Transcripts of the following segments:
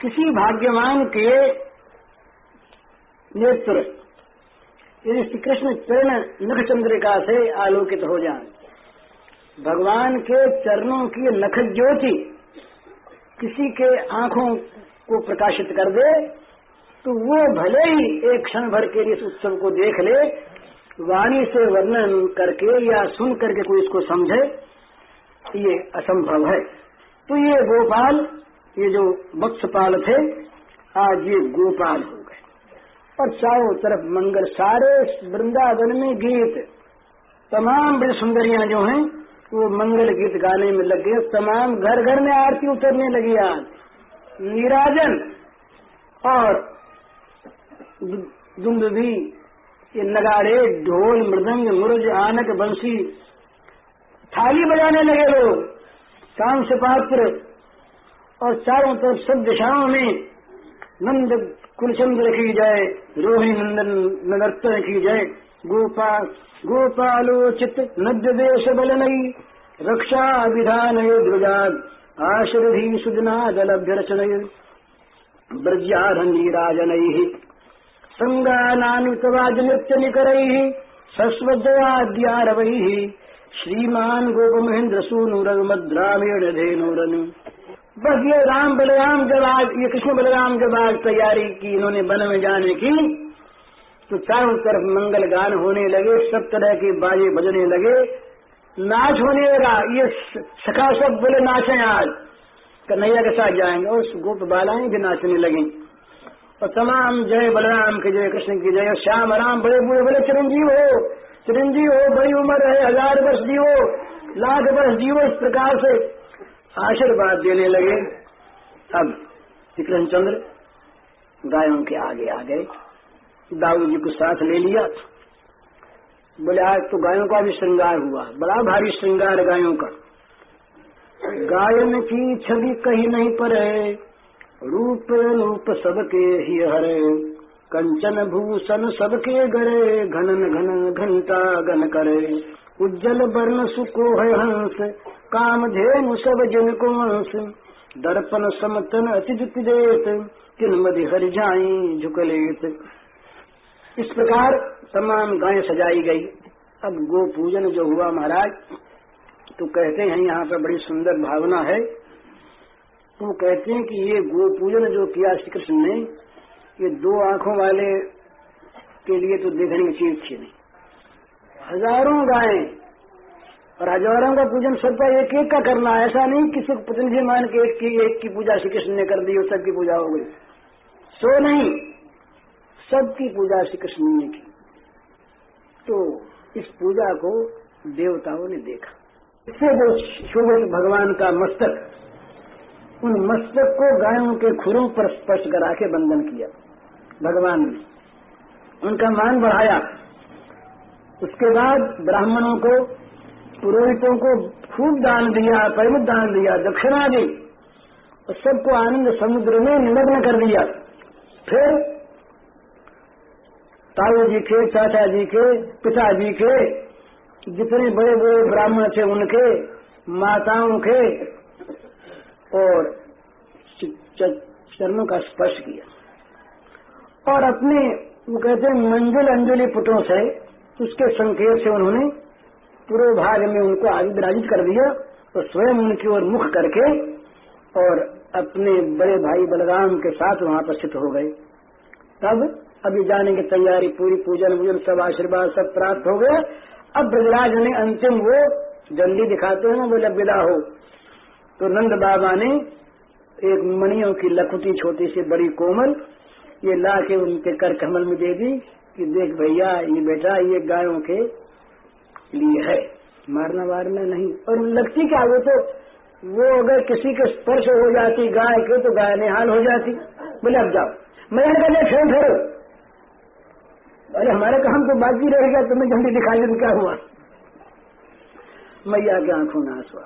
किसी भाग्यवान के नेत्र यदि श्री कृष्ण चरण नख चंद्रिका से आलोकित हो जाए। भगवान के चरणों की नख ज्योति किसी के आँखों को प्रकाशित कर दे तो वो भले ही एक क्षण भर के लिए इस उत्सव को देख ले, वाणी से वर्णन करके या सुन करके कोई इसको समझे, ये असंभव है। तो ये गोपाल ये जो वत्सपाल थे, आज ये गोपाल हो गए। और चारों तरफ़ मंगल सारे वृंदावन में गीत। तमाम बड़ी सुंदरियाँ जो हैं, वो मंगल गीत गाने में लग गए। तमाम घर घर में आरती उतरने लगी आज। निराजन और भी, ये नगाड़े, ढोल, मृदंग, मुरज, आनक, बंसी, थाली बजाने लगे लोग। से पात्र और चारों तरफ़ सब दिशाओं में नंद कुलचंद्र की जाए रोहिणी नंदन नगर्तन की जाए गोपाल, गोपालोचित नद्य देश बल नई, रक्षा विधान ध्वजाद आशरधि सुदनादलभ्य रचन ब्रज्यारंगीराजन संगानानुतवाज नृत्य निकर सस्वदयाद्यारवै। श्रीमान गोप महेंद्र सूनु रघुमद्रामीण धेनुरन। बस ये राम बलराम जब आज ये कृष्ण बलराम जब आज तैयारी की, इन्होंने वन में जाने की। तो चारों तरफ़ मंगल गान होने लगे, सब तरह के बाजे बजने लगे। नाच होने लगा, ये सखा सब बोले, नाचे आज। कन्हैया के साथ जाएँगे और गोप बालाएँ भी नाचने लगी। और तमाम जय बलराम के, जय कृष्ण की, जय श्याम राम, बड़े बूढ़े बड़े चिरंजीव हो चिरंजीव हो, बड़ी उम्र है, हज़ार वर्ष जीवो लाख वर्ष जीवो इस प्रकार से आशीर्वाद देने लगे। अब श्री चंद्र गायों के आगे आ गए। दाऊ जी को साथ ले लिया। बोले, आज तो गायों का भी श्रृंगार हुआ। बड़ा भारी श्रृंगार गायों का। गायन की छवि कहीं नहीं पर है। रूप रूप सबके ही हरे कंचन भूषण सबके गरे। घनन घन घंटा गन करे। उज्जवल वर्ण सुको है हंस, काम धेनु सब जिन को हंस दर्पण समतन अति देत, किन मधि हर जाई झुकलेत। इस प्रकार तमाम गायें सजाई गई। अब गो पूजन जो हुआ महाराज तो कहते हैं यहाँ पर बड़ी सुंदर भावना है। तो कहते हैं कि ये गो पूजन जो किया श्री कृष्ण ने, ये दो आँखों वाले के लिए तो देखने की चीज़ थी नहीं। हज़ारों गायें। और हज़ारों का पूजन सबका एक एक का करना ऐसा नहीं किसी को प्रतिनिधि मान के एक की एक की पूजा श्री कृष्ण ने कर दी और सबकी पूजा हो गई। सो नहीं, सबकी पूजा श्री कृष्ण ने की। तो इस पूजा को देवताओं ने देखा। इससे वो शोभित भगवान का मस्तक, उन मस्तक को गायों के खुरों पर स्पर्श करा के बंधन किया। भगवान ने उनका मान बढ़ाया। उसके बाद ब्राह्मणों को, पुरोहितों को खूब दान दिया परिमित दान दिया, दक्षिणा दी। और सबको आनंद समुद्र में निमग्न कर दिया। फिर ताऊ जी के, चाचा जी के पिताजी के, जितने बड़े बड़े ब्राह्मण थे उनके, माताओं के, और चरणों का स्पर्श किया। और अपने, वो कहते मंजुल अंजलि पुटों से उसके संकेत से उन्होंने पूर्व भाग में उनको आगे विराजित कर दिया और स्वयं उनकी ओर मुख करके और अपने बड़े भाई बलराम के साथ वहाँ पर स्थित हो गए। तब अभी जाने की तैयारी पूरी, पूजन वूजन सब आशीर्वाद सब प्राप्त हो गया। अब ब्रजराज ने अंतिम वो जल्दी दिखाते हैं बोले विदा हो। तो नंद बाबा ने एक मणियों की लखुटी छोटी सी बड़ी कोमल, ये ला के उनके कर कमल में दे दी। कि देख भैया, ये बेटा, ये गायों के लिए है। मारना वारना नहीं। और लगती क्या? वो तो वो अगर किसी के स्पर्श हो जाती गाय के तो गाय निहाल हो जाती। बोले, अब जाओ। मैं कहते फेर फेरो? अरे, हमारे काम तो बाकी रहेगा, तुम्हें जल्दी दिखाई दे क्या हुआ? मैया के आँखों में आँसू आ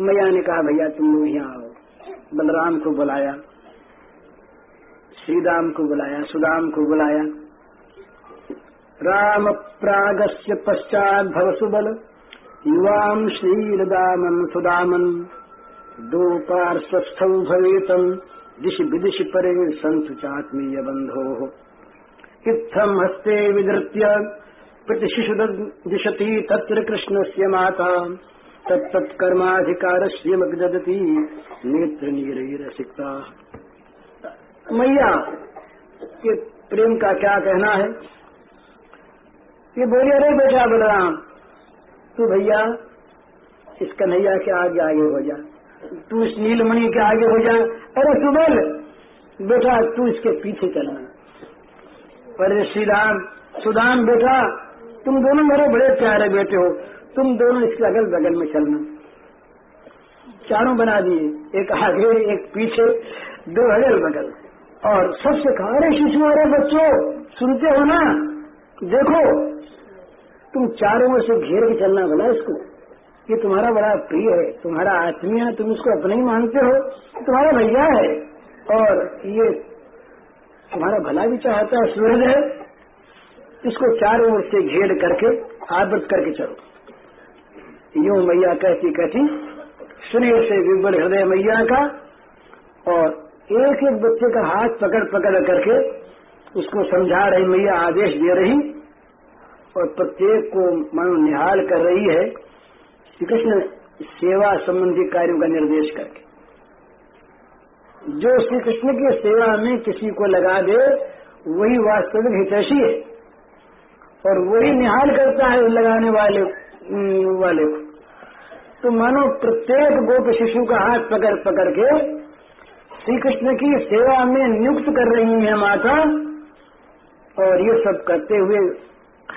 मैया ने कहा, भैया, तुम लोग यहाँ आओ। बलराम को बुलाया। श्री राम को बुलाया, सुदाम को बुलाया। राम प्रागस्य पश्चात भव सुबल। युवाम श्रीरदामन, सुदामन। दो पार्श्वस्थ भवेतम। दिश विदिश परे संत चात्मीय बंधो इत्थम हस्ते विधृत्य प्रतिशिशु दिशति तत्र कृष्ण से माता। तत्तत्कर्माधिकार से मगदती नेत्र नीरसिकता मैया के प्रेम का क्या कहना है? ये बोले अरे बेटा बलराम, तू भैया, इस कन्हैया के आगे आगे हो जा। तू इस नीलमणि के आगे हो जा। अरे सुबल, बेटा तू इसके पीछे चलना। अरे श्री राम सुदाम बेटा, तुम दोनों मेरे बड़े प्यारे बेटे हो। तुम दोनों इसके अगल बगल में चलना। चारों बना दिए, एक आगे, एक पीछे, दो अगल बगल और सबसे कहा शिशु अरे बच्चों, सुनते हो ना? देखो, तुम चारों ओर से घेर के चलना भला इसको। ये तुम्हारा बड़ा प्रिय है, तुम्हारा आत्मीय है, तुम इसको अपने ही मानते हो। तुम्हारा भैया है, और ये तुम्हारा भला भी चाहता है सूरज है। इसको चारों ओर से घेर करके आवृत करके चलो। यूँ मैया कहती कहती सुनिए से विबल हृदय मैया का, और एक एक बच्चे का हाथ पकड़ पकड़ करके उसको समझा रही, मैया आदेश दे रही और प्रत्येक को मन निहाल कर रही है। श्री कृष्ण सेवा संबंधी कार्यों का निर्देश करके। जो श्री कृष्ण की सेवा में किसी को लगा दे, वही वास्तविक हितैषी है और वही निहाल करता है लगाने वाले वाले को। तो मानो प्रत्येक गोप शिशु का हाथ पकड़ पकड़ के श्री कृष्ण की सेवा में नियुक्त कर रही है माता। और ये सब करते हुए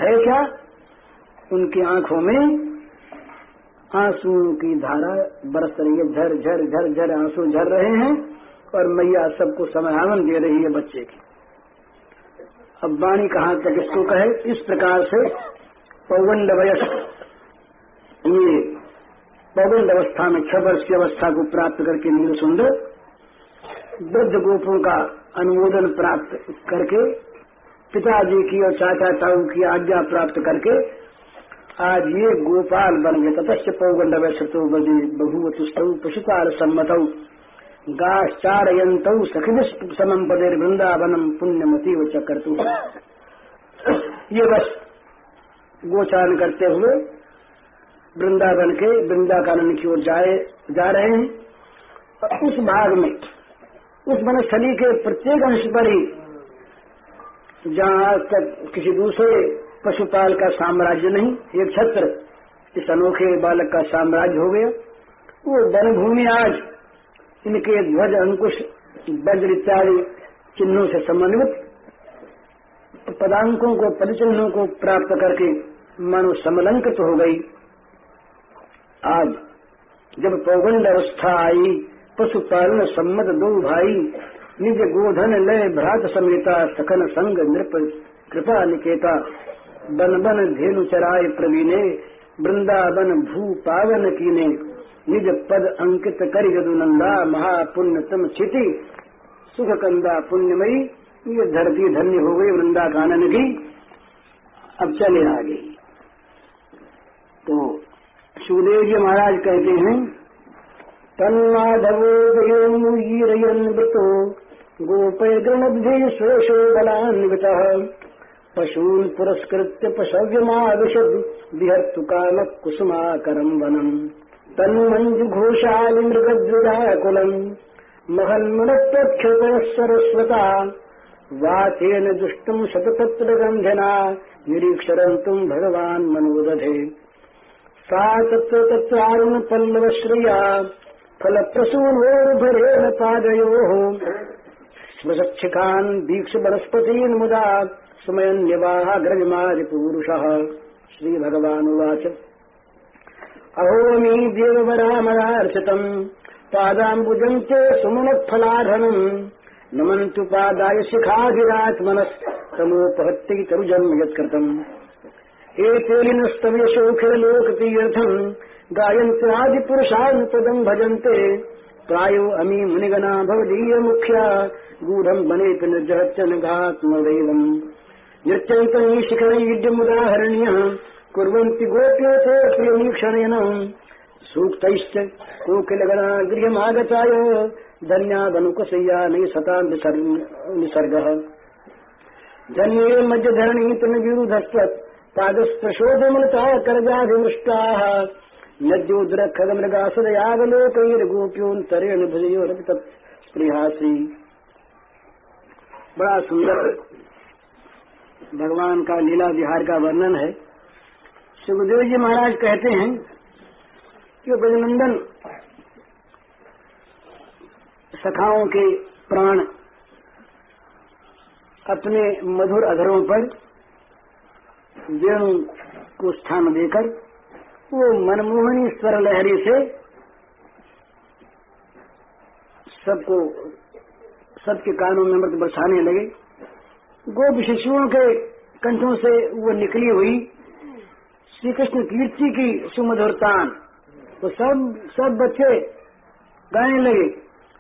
है क्या? उनकी आँखों में आँसू की धारा बरस रही है। झर झर झर झर आँसू झर रहे हैं। और मैया सबको समाधान दे रही है बच्चे की। अब वाणी कहाँ तक इसको कहे? इस प्रकार से पौगंड वयस ये पौगंड अवस्था में छह वर्ष की अवस्था को प्राप्त करके नील सुंदर वृद्ध गोपों का अनुमोदन प्राप्त करके, पिताजी की और चाचा ताऊ की आज्ञा प्राप्त करके, आज ये गोपाल बन गए। तपस्य पौगंड बदी बहुवतुस्त पशुपाल सम्मत। गाश्चारयंत सखिश समम पदेर वृंदावनम पुण्यमती व चक्रतु ये बस गोचारण करते हुए वृंदावन के वृंदाकानन की ओर जा रहे हैं। उस भाग में उस वनस्थली के प्रत्येक अंश पर ही, जहाँ आज तक किसी दूसरे पशुपाल का साम्राज्य नहीं, एक छत्र, इस अनोखे बालक का साम्राज्य हो गया। वो वनभूमि आज इनके ध्वज, अंकुश, वज्र इत्यादि चिन्हों से समन्वित, पदांकों को, परिचिन्हों को प्राप्त करके मानो समलंकित हो गई। आज जब पौगंड अवस्था आई पशुपालन सम्मत दो भाई, निज गोधन लय भ्रात समेता सखन संग नृप कृपा निकेता। बन बन धेनु चराय प्रवीणे, वृंदावन भू पावन कीने। निज पद अंकित कर यदुनंदा महापुण्य तम छिति सुख कंदा पुण्यमयी, ये धरती धन्य हो गई वृंदा कानन की। अब चले आ आगे। तो सुखदेव जी महाराज कहते हैं तन्माधवो गयोमुयीरयन वृतो गोपय गणब्धि श्वेशो बलान्विता पशून् पुरस्कृत्य पशव्यमाविशद् विहर्तु कामः कुसुमाकरम् वनम् तन्मञ्जुघोषालि मृगद्विजाकुलम् महन्मनप्रक्षतः सरस्वता। वाचेन दुष्टम् शततत्रगन्धना निरीक्षरन्तुम् भगवान् मनोदधे। सा तत्र तत्रारुण पल्लवश्रिया फलप्रसूनोर्भरेण पादयोः स्वसच्छिकान् दीक्ष वनस्पतीन् मुदा सुमयन्यवाग्रविमारिपूरुषः श्रीभगवानुवाच। अहोमी देववरामरार्चितम् पादाम्बुजम् च सुमनत्फलाधनम् नमन्तु पादाय शिखाभिरात्मनस्तमोपहत्यै तरुजम् यत्कृतम्। एतेलिनस्तव्यशोखिलोकतीर्थम् गायन्त्यादिपुरुषान् पदम् भजन्ते। प्रायो अमी मुनिगणा भवदीय मुख्या। गूढम् वनेऽपि निर्जहत्यनघात्मदैवम् नृत्यन्तम् शिखरैड्यमुदाहरण्यः कुर्वन्ति गोप्यते प्रियमीक्षणेन। सूक्तैश्च कोकिलगणा गृहमागताय धन्यादनुकसय्या नहीं सता निसर्गः धन्ये मध्यधरणी तनविरुधस्त्वत् पादस्पृशोदमलता कर्जाभिमृष्टाः नद्योद्रखगमृगासुरयावलोकैर्गोप्योन्तरेण भुजयोरपि तत्स्पृहासी बड़ा सुंदर भगवान का लीला विहार का वर्णन है। सुखदेव जी महाराज कहते हैं कि ब्रजनंदन सखाओं के प्राण अपने मधुर अधरों पर वेणु को स्थान देकर वो मनमोहनी स्वर लहरी से सबको, सबके कानों में अमृत बरसाने लगे। गोप शिशुओं के कंठों से वो निकली हुई। श्री कृष्ण कीर्ति की सुमधुरतान तो सब सब बच्चे गाने लगे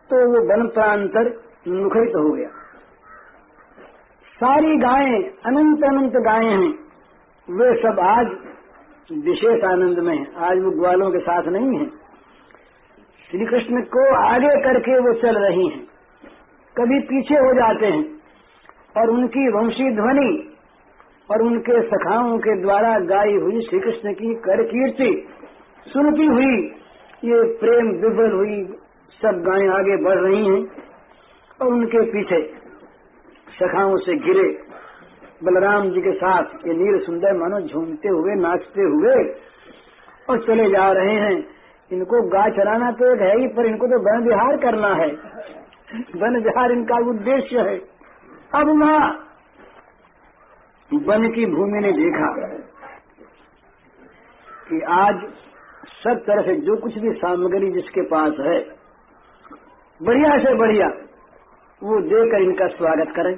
तो वो वन प्रांतर मुखरित हो गया। सारी गायें अनंत अनंत गायें हैं। वे सब आज विशेष आनंद में है। आज वो ग्वालों के साथ नहीं है। श्री कृष्ण को आगे करके वो चल रही हैं। कभी पीछे हो जाते हैं। और उनकी वंशी ध्वनि और उनके सखाओं के द्वारा गाई हुई श्री कृष्ण की कर कीर्ति, सुनती हुई ये प्रेम विफल हुई, सब गायें आगे बढ़ रही हैं और उनके पीछे सखाओं से गिरे बलराम जी के साथ ये नील सुंदर मानो झूमते हुए, नाचते हुए और चले जा रहे हैं। इनको गाय चलाना तो एक है ही, पर इनको तो वन विहार करना है। वन विहार इनका उद्देश्य है। अब वहाँ वन की भूमि ने देखा कि आज सब तरह से जो कुछ भी सामग्री जिसके पास है, बढ़िया से बढ़िया, वो देकर इनका स्वागत करें।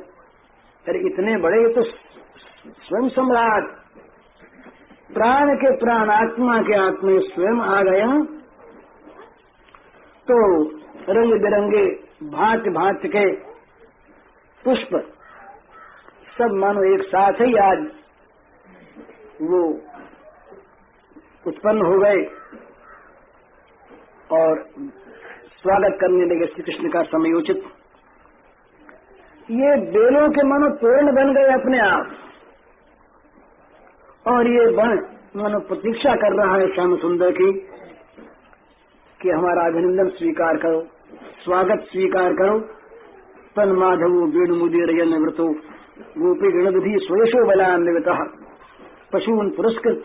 अरे इतने बड़े ये तो स्वयं सम्राट। प्राण के प्राण, आत्मा के आत्मे स्वयं आ गया। तो रंग बिरंगे भांत भांत के पुष्प सब मानो एक साथ ही आज वो उत्पन्न हो गए और स्वागत करने लगे श्री कृष्ण का समयोचित ये बेलों के मानो तोरण बन गए अपने आप। और ये बन, मानो प्रतीक्षा कर रहा है श्याम सुंदर की, कि हमारा अभिनंदन स्वीकार करो, स्वागत स्वीकार करो। तन माधव वेणु मुदीर निवृतो गोपी गणविधि स्वयशो बलान्वित। पशून पुरस्कृत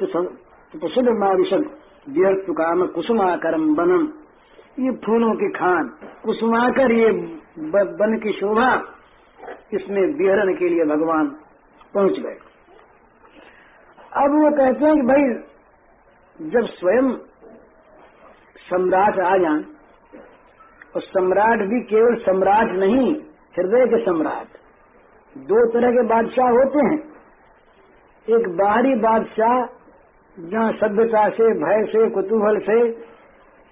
पशुल माविशद व्यर्थ काम कुसुमाकरम बनम। ये फूलों की खान, कुसुमाकर ये बन की शोभा इसमें विहरण के लिए भगवान पहुँच गए। अब वो कहते हैं कि भाई, जब स्वयं सम्राट आ जाए, और सम्राट भी केवल सम्राट नहीं, हृदय के सम्राट, दो तरह के बादशाह होते हैं। एक बाहरी बादशाह, जहाँ सभ्यता से, भय से, कुतूहल से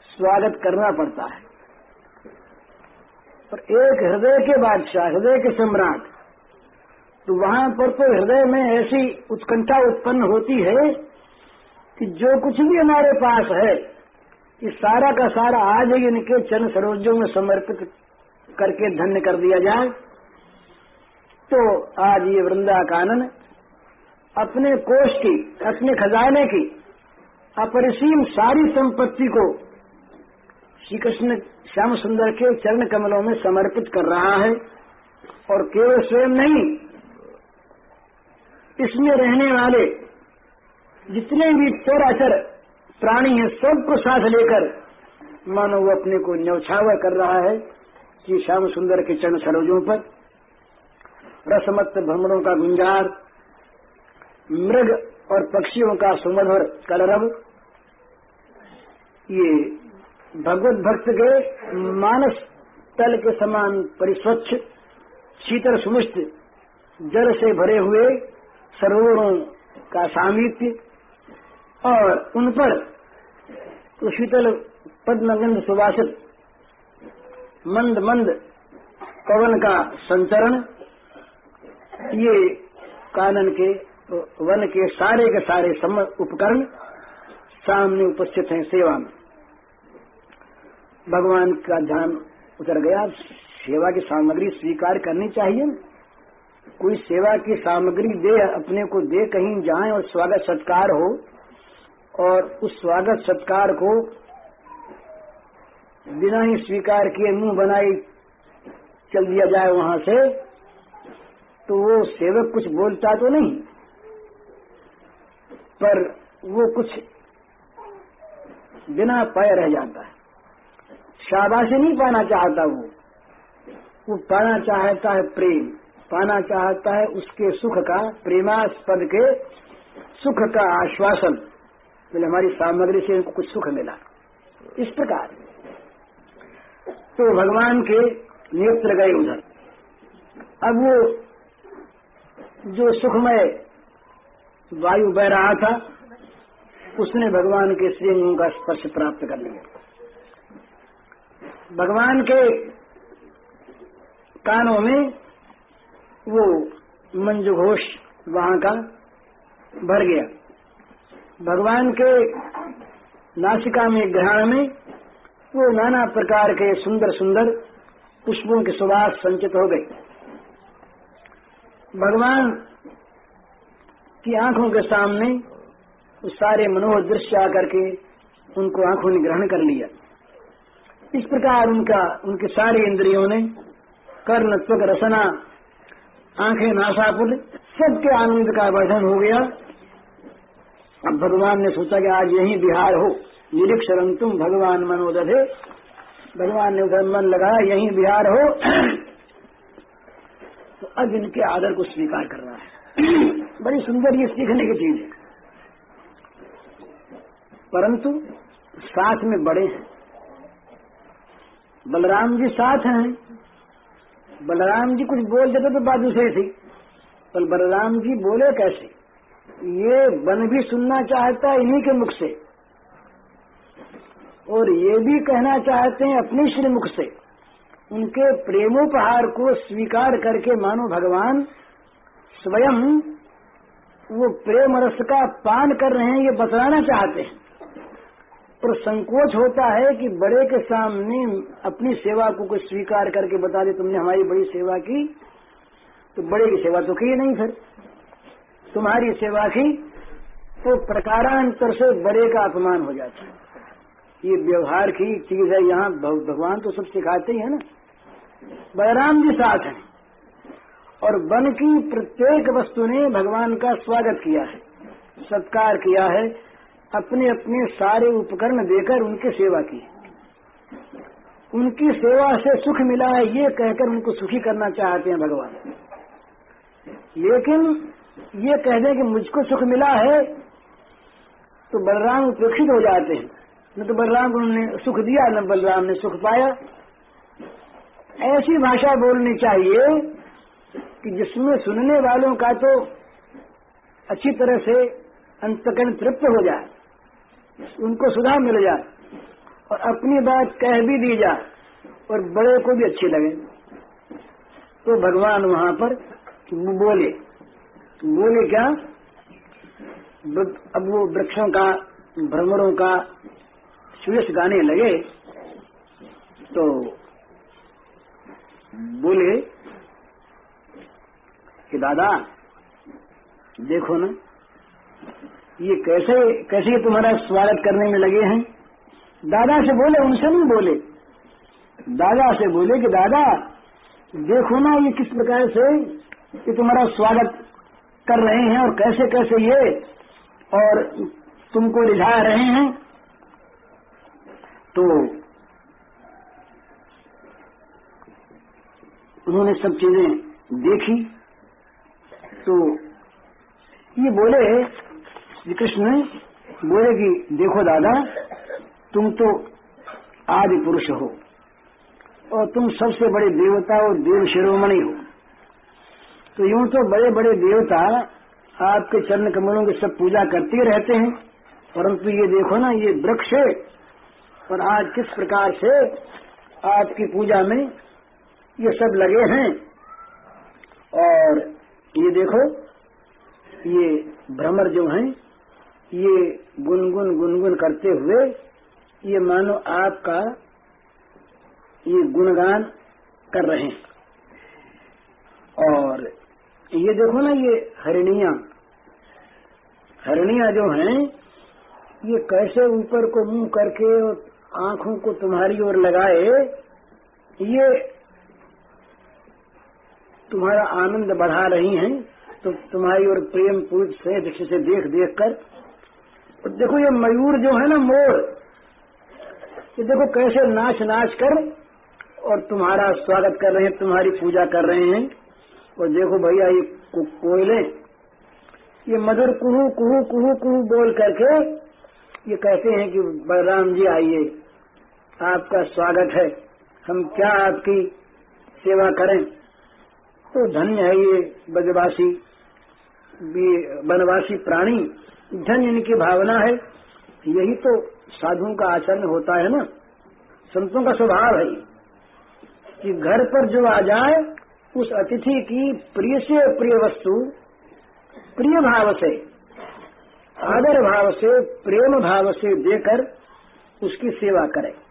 स्वागत करना पड़ता है। और एक हृदय के बादशाह, हृदय के सम्राट। तो वहाँ पर तो हृदय में ऐसी उत्कंठा उत्पन्न होती है कि जो कुछ भी हमारे पास है, ये सारा का सारा आज ही इनके चरण सरोजों में समर्पित करके धन्य कर दिया जाए। तो आज ये वृंदा कानन अपने कोष की, अपने खजाने की, अपरिसीम सारी संपत्ति को श्री कृष्ण श्याम सुंदर के चरण कमलों में समर्पित कर रहा है और केवल स्वयं नहीं, इसमें रहने वाले जितने भी चराचर प्राणी हैं, सबको साथ लेकर मानो वो अपने को न्यौछावर कर रहा है कि श्याम सुंदर के चरण सरोजों पर रसमत भ्रमणों का गुंजार, मृग और पक्षियों का सुमधुर कलरव, ये भगवत भक्त के मानस तल के समान परिस्वच्छ, शीतल सुमिष्ट, जल से भरे हुए सरोवरों का सामित्य और उन पर तो शीतल पद्मगंध सुभाषित मंद मंद पवन का संचरण, ये कानन के, वन के सारे के सारे उपकरण सामने उपस्थित हैं सेवा में। भगवान का ध्यान उतर गया, सेवा की सामग्री स्वीकार करनी चाहिए। कोई सेवा की सामग्री दे, अपने को दे, कहीं जाए और स्वागत सत्कार हो, और उस स्वागत सत्कार को बिना ही स्वीकार किए मुँह बनाई चल दिया जाए वहाँ से तो वो सेवक कुछ बोलता तो नहीं, पर वो कुछ बिना पाए रह जाता है। शाबाशी नहीं पाना चाहता वो। वो पाना चाहता है प्रेम, पाना चाहता है उसके सुख का प्रेमास्पद के सुख का आश्वासन। बोले, हमारी सामग्री से इनको कुछ सुख मिला। इस प्रकार। तो भगवान के नेत्र गए उधर। अब वो जो सुखमय वायु बह रहा था, उसने भगवान के श्रीअंगों का स्पर्श प्राप्त कर लिया। भगवान के कानों में वो मंजू घोष वहाँ का भर गया। भगवान के नासिका में, ग्रहण में वो नाना प्रकार के सुंदर सुंदर पुष्पों के सुवास संचित हो गए। भगवान की आँखों के सामने वो सारे मनोहर दृश्य आकर के उनको आँखों ने ग्रहण कर लिया। इस प्रकार उनका, उनके सारे इंद्रियों ने कर्ण, त्वक, रसना, आँखें नासापुल सबके आनंद का वर्धन हो गया। अब भगवान ने सोचा कि आज यही बिहार हो। निरीक्षरम तुम भगवान मनोदधे। भगवान ने उधर मन लगाया, यही बिहार हो। तो अब इनके आदर को स्वीकार कर रहा है। बड़ी सुंदर ये सीखने की चीज़ है। परंतु साथ में बड़े हैं। बलराम जी साथ हैं। बलराम जी कुछ बोल देते तो बात दूसरी थी। पर बलराम जी बोले कैसे? ये बन भी सुनना चाहता इन्हीं के मुख से। और ये भी कहना चाहते हैं अपने श्री मुख से। उनके प्रेमोपहार को स्वीकार करके मानो भगवान स्वयं वो प्रेम रस का पान कर रहे हैं, ये बतलाना चाहते हैं। और संकोच होता है कि बड़े के सामने अपनी सेवा को कुछ स्वीकार करके बता दे, तुमने हमारी बड़ी सेवा की तो बड़े की सेवा तो की नहीं फिर। तुम्हारी सेवा की तो प्रकारांतर से बड़े का अपमान हो जाता है। ये व्यवहार की चीज़ है, यहाँ भगवान तो सब सिखाते ही है ना। बलराम जी साथ हैं। और वन की प्रत्येक वस्तु ने भगवान का स्वागत किया है, सत्कार किया है अपने अपने सारे उपकरण देकर उनकी सेवा की। उनकी सेवा से सुख मिला है, ये कहकर उनको सुखी करना चाहते हैं भगवान। लेकिन ये कह दें कि मुझको सुख मिला है तो बलराम उपेक्षित हो जाते हैं। न तो बलराम को उन्होंने सुख दिया, न बलराम ने सुख पाया। ऐसी भाषा बोलनी चाहिए कि जिसमें सुनने वालों का तो अच्छी तरह से अंतकरण तृप्त हो जाए। उनको सुधार मिल जाए और अपनी बात कह भी दी जाए और बड़े को भी अच्छी लगे। तो भगवान वहाँ पर बोले। बोले क्या? अब वो वृक्षों का, भ्रमरों का सुयश गाने लगे। तो बोले कि दादा, देखो ना ये कैसे कैसे तुम्हारा स्वागत करने में लगे हैं? दादा से बोले, उनसे नहीं बोले। दादा से बोले कि, दादा, देखो ना ये किस प्रकार से ये तुम्हारा स्वागत कर रहे हैं और कैसे कैसे ये और तुमको रिझा रहे हैं? तो उन्होंने सब चीज़ें देखी। तो ये बोले श्री कृष्ण बोले कि देखो दादा, तुम तो आदि पुरुष हो, और तुम सबसे बड़े देवता और देव शिरोमणि हो। तो यूँ तो बड़े बड़े देवता आपके चरण कमलों की सब पूजा करते रहते हैं, परंतु ये देखो ना, ये वृक्ष है, और आज किस प्रकार से आपकी पूजा में ये सब लगे हैं। और ये देखो, ये भ्रमर जो हैं ये गुनगुन गुनगुन करते हुए, ये मानो आपका ये गुणगान कर रहे हैं। और ये देखो ना ये हरणिया। हरणिया जो हैं, ये कैसे ऊपर को मुँह करके और आँखों को तुम्हारी ओर लगाए, ये तुम्हारा आनंद बढ़ा रही हैं। तो तुम्हारी ओर प्रेम पूज से दृष्टि से देख देख कर और देखो ये मयूर जो है ना मोर, ये देखो कैसे नाच नाच कर और तुम्हारा स्वागत कर रहे हैं, तुम्हारी पूजा कर रहे हैं। और देखो भैया ये कोयले, ये मधुर कुहू कुहू कुहू कुहू बोल करके ये कहते हैं कि बलराम जी आइए, आपका स्वागत है, हम क्या आपकी सेवा करें? तो धन्य है ये ब्रजवासी वनवासी प्राणी धन्य इनकी भावना है। यही तो साधुओं का आचरण होता है ना। संतों का स्वभाव है कि घर पर जो आ जाए, उस अतिथि की प्रिय से प्रिय वस्तु, प्रिय भाव से, आदर भाव से, प्रेम भाव से देकर उसकी सेवा करें।